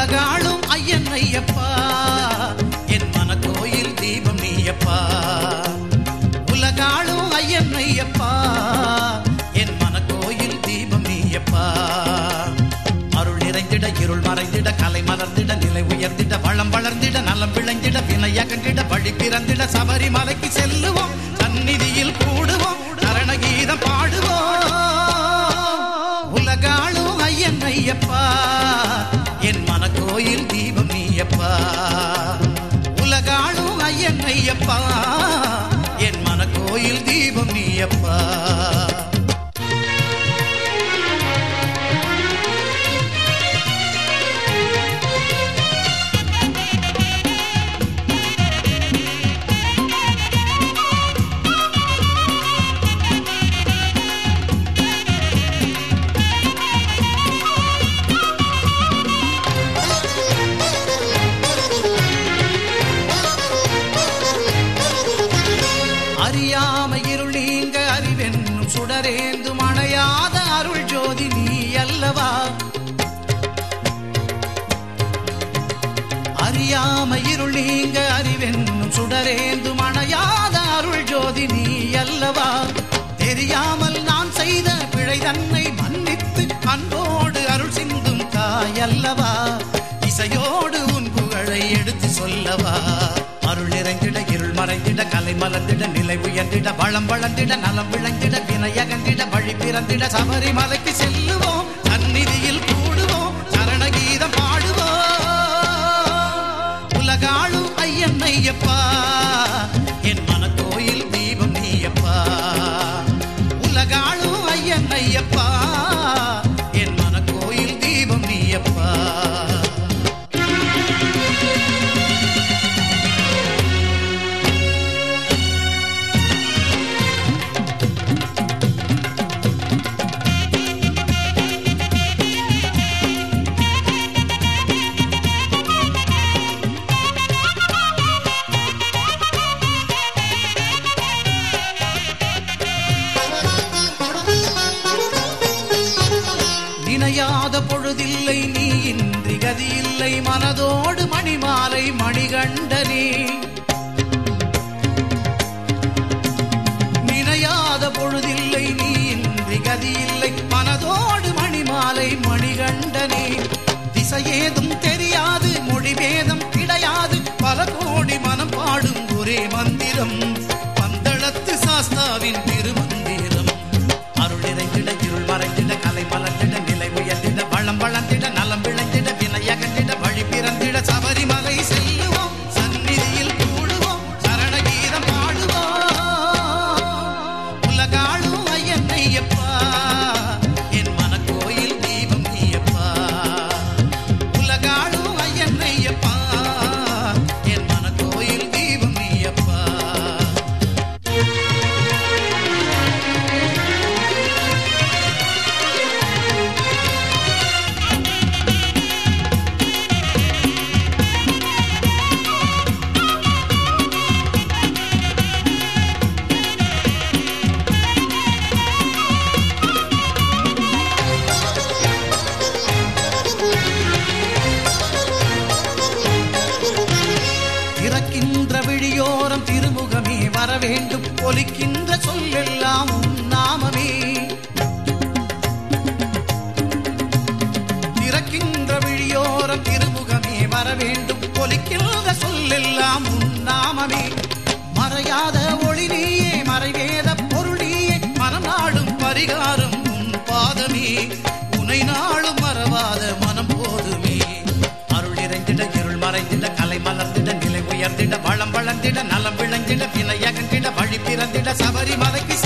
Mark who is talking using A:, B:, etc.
A: உலகாளும் ஐயன் ஐயப்பா. என் மனக்கோயில் தீபம் நீயப்பா. உலகாளும் ஐயன் ஐயப்பா. என் மனக்கோயில் தீபம் நீயப்பா. அருள் நிறைந்திட இருள் மறைந்திட கலை மலர்ந்திட நிலை உயர்ந்திட வளம் வளர்ந்திட நலம் விளைந்திட வினை அகன்றிட வழி பிறந்திட சபரிமலைக்கு செல்லுவோம் சந்நிதியில் கூடுவோம் கரணகீதம் பாடுவோம். உலகாளும் ஐயன் ஐயப்பா. ஐயப்பா. உலகாளும் ஐயன் ஐயப்பா. என் மன கோயில் தீபம் நீயப்பா அறிவென்னும் மணையாத அருள் ஜோதி நீ அல்லவா? தெரியாமல் நான் செய்த பிழை தன்னை மன்னித்து அன்போடு அருள் சிந்தும் தாய் அல்லவா? இசையோடு உன் புகழை எடுத்து சொல்லவா? அருள் நிறைந்திட இருள் மறைந்திட கலை மலர்ந்திட நிலை உயர்ந்திட வளம் வளர்ந்திட நலம் விளங்கிட வினையகந்திட வழி பிறந்திட சபரிமலைக்கு செல்லுவோம். தன்னிதியில் நினையாத பொழுதில்லை நீ இன்றி கதியில்லை. மனதோடு மணிமாலை மணிகண்டனே. நினையாத பொழுதில்லை நீ இன்றி கதியில்லை. மனதோடு மணிமாலை மணிகண்டனே. திசையேதும் தெரியாது மொழிபேதம் கிடையாது. பல கோடி மனம் பாடும் ஒரே மந்திரம் பந்தளத்து சாஸ்தாவின் திருமந்திரம். அருள் நிறைந்திட இருள் மறைந்திட வேண்டும் ஒலிக்கின்ற சொல்லெல்லாம் நாமமே. திறக்கின்ற விழியோர திருமுகமே வர வேண்டும் ஒலிக்கின்ற சொல்லெல்லாம் நாமமே. மறையாத ஒளி நீயே மறைவேத பொருள் நீயே மனம் நாடும் பரிகாரம் உன் பாதமே. உனை நாளும் மறவாத மனம் போதுமே. அருள் நிறைந்திட இருள் மறைந்திட கலை மலர்ந்திட நிலை உயர்ந்திட சபரிமலைக்கு